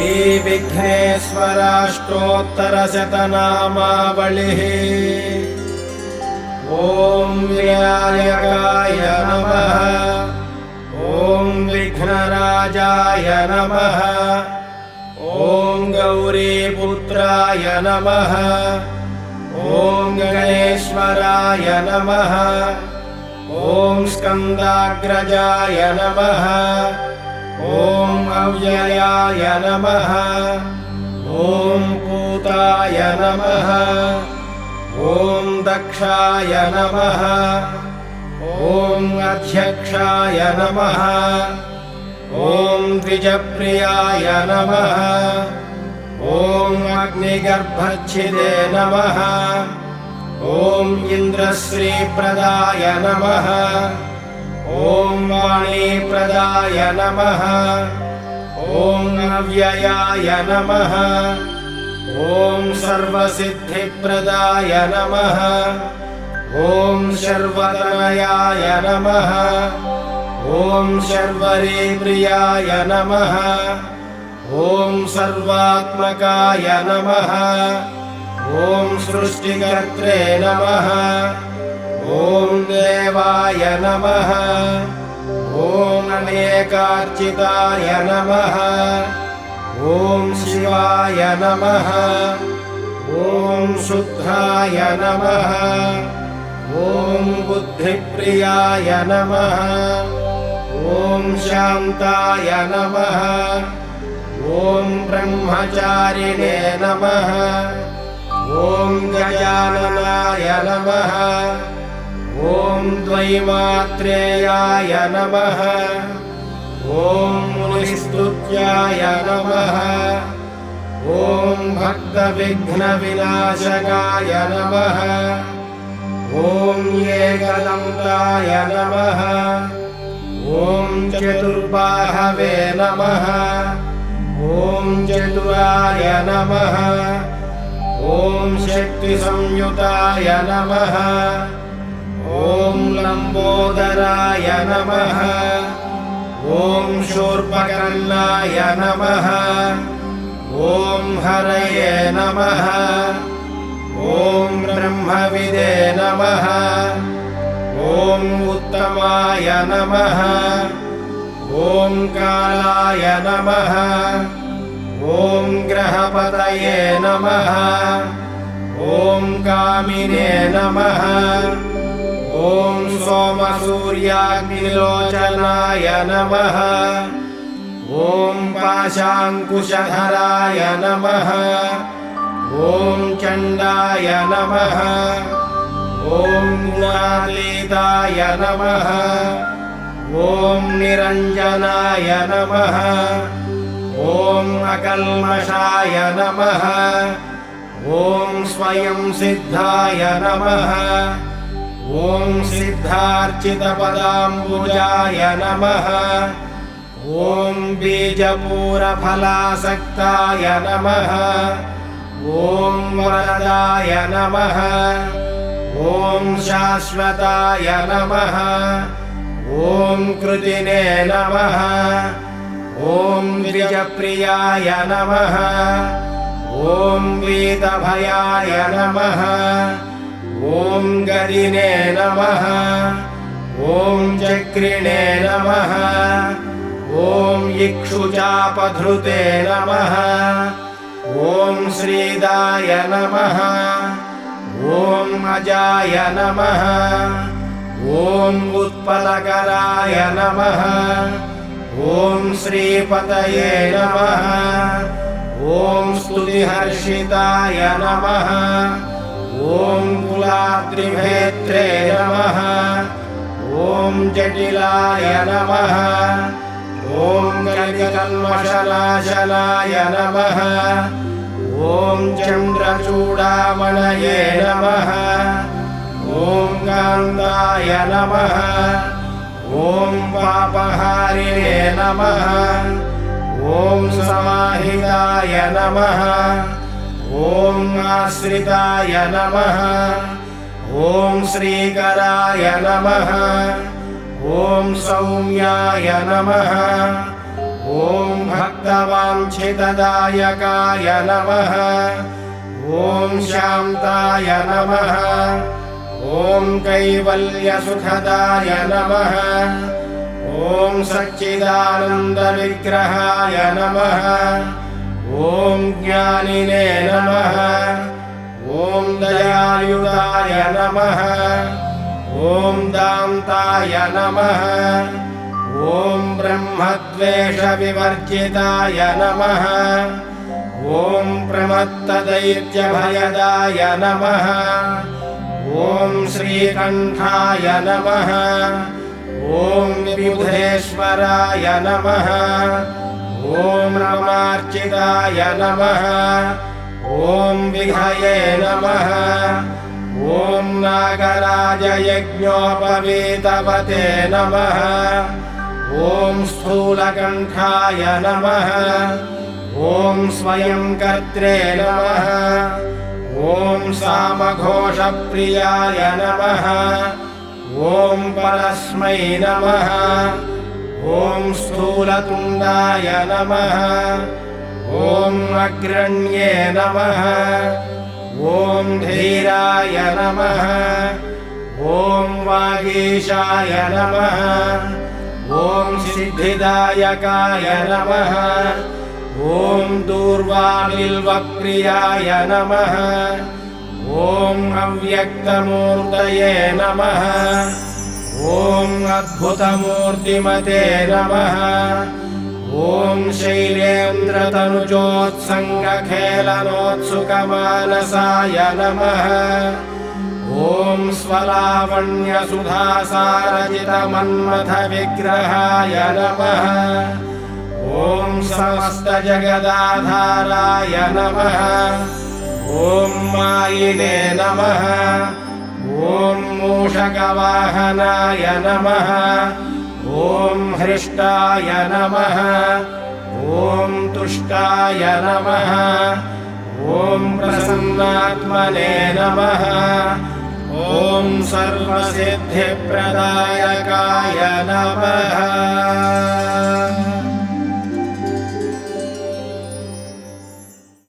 श्रीविघ्नेश्वराष्टोत्तरशतनामावलिः ॐ विनायकाय नमः। ॐ विघ्नराजाय नमः। ॐ गौरीपुत्राय नमः। ॐ गणेश्वराय नमः। ॐ स्कन्दाग्रजाय नमः ॐ अव्ययाय नमः। ॐ पूताय नमः। ॐ दक्षाय नमः। ॐ अध्यक्षाय नमः। ॐ द्विजप्रियाय नमः। ॐ अग्निगर्भच्छिदे नमः। ॐ इन्द्रश्रीप्रदाय नमः ॐ अव्ययाय नमः। ॐ सर्वसिद्धिप्रदाय नमः। ॐ शर्वतनयाय नमः। ॐ शर्वरीप्रियाय नमः। ॐ सर्वात्मकाय नमः। ॐ सृष्टिकर्त्रे नमः। ॐ देवाय नमः अनेकार्चिताय नमः ॐ शिवाय नमः। ॐ शुद्धाय नमः। ॐ बुद्धिप्रियाय नमः। ॐ शान्ताय नमः। ॐ ब्रह्मचारिणे नमः। ॐ गजाननाय नमः ॐ द्वैमात्रेयाय नमः। ॐ मुनिस्तुत्याय नमः। ॐ भक्तविघ्नविनाशकाय नमः। ॐ एकदन्ताय नमः। ॐ चतुर्बाहवे नमः। ॐ चतुराय नमः। ॐ शक्तिसंयुताय नमः लम्बोदराय नमः। ॐ शूर्पकर्णाय नमः। ॐ हरये नमः। ॐ ब्रह्मविदे नमः। ॐ उत्तमाय नमः। ॐ कालाय नमः। ॐ ग्रहपतये नमः। ॐ कामिने नमः सोमसूर्याग्निलोचनाय नमः। ॐ पाशाङ्कुशधराय नमः। ॐ चण्डाय नमः। ॐ गुणातीताय नमः। ॐ निरञ्जनाय नमः। ॐ अकल्मषाय नमः। ॐ स्वयं सिद्धाय नमः ॐ सिद्धार्चितपदाम्बुजाय नमः। ॐ बीजपूरफलासक्ताय नमः। ॐ वरदाय नमः। ॐ शाश्वताय नमः। ॐ कृतिने नमः। ॐ द्विजप्रियाय नमः। ॐ वीतभयाय नमः नमः। ॐ चक्रिणे नमः। ॐ इक्षुचापधृते नमः। ॐ श्रीदाय नमः। ॐ अजाय नमः। ॐ उत्पलकराय नमः। ॐ श्रीपतये नमः। ॐ स्तुतिहर्षिताय नमः ॐ कुलाद्रिभेत्रे नमः। ॐ जटिलाय नमः। ॐ गजकल्मषनाशनाय नमः। ॐ चन्द्रचूडामणये नमः। ॐ कान्दाय नमः। ॐ पापहारिणे नमः। ॐ समाहिताय नमः ॐ आश्रिताय नमः। ॐ श्रीकराय नमः। ॐ सौम्याय नमः। ॐ भक्तवाञ्छितदायकाय नमः। ॐ शान्ताय नमः। ॐ कैवल्यसुखदाय नमः। ॐ सच्चिदानन्दविग्रहाय नमः ॐ ज्ञानिने नमः। ॐ दयायुधाय नमः। ॐ दान्ताय नमः। ॐ ब्रह्मद्वेषविवर्जिताय नमः। ॐ प्रमत्तदैत्यभयदाय नमः। ॐ श्रीकण्ठाय नमः। ॐ विबुधेश्वराय नमः ॐ रमार्चिताय नमः। ॐ विहये नमः। ॐ नागराजयज्ञोपवीतवते नमः। ॐ स्थूलकण्ठाय नमः। ॐ स्वयं कर्त्रे नमः। ॐ सामघोषप्रियाय नमः। ॐ परस्मै नमः ॐ स्थूलतुण्डाय नमः। ॐ अग्रण्ये नमः। ॐ धीराय नमः। ॐ वागीशाय नमः। ॐ सिद्धिदायकाय नमः। ॐ दूर्वाबिल्वप्रियाय नमः। ॐ अव्यक्तमूर्तये नमः ॐ अद्भुतमूर्तिमते नमः। ॐ शैलेन्द्रतनुजोत्सङ्गखेलनोत्सुकमानसाय नमः। ॐ स्वलावण्यसुधासारजितमन्मथविग्रहाय नमः। ॐ समस्तजगदाधाराय नमः। ॐ मायिने नमः मूषकवाहनाय नमः। ॐ हृष्टाय नमः। ॐ तुष्टाय नमः। ॐ प्रसन्नात्मने नमः। ॐ सर्वसिद्धिप्रदायकाय नमः